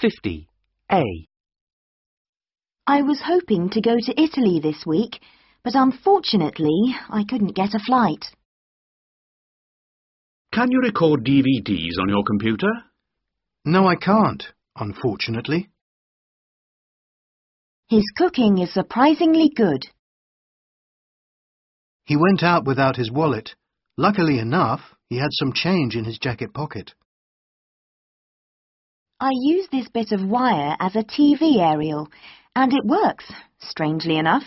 50. A. I was hoping to go to Italy this week, but unfortunately I couldn't get a flight. Can you record DVDs on your computer? No, I can't, unfortunately. His cooking is surprisingly good. He went out without his wallet. Luckily enough, he had some change in his jacket pocket. I use this bit of wire as a TV aerial, and it works, strangely enough.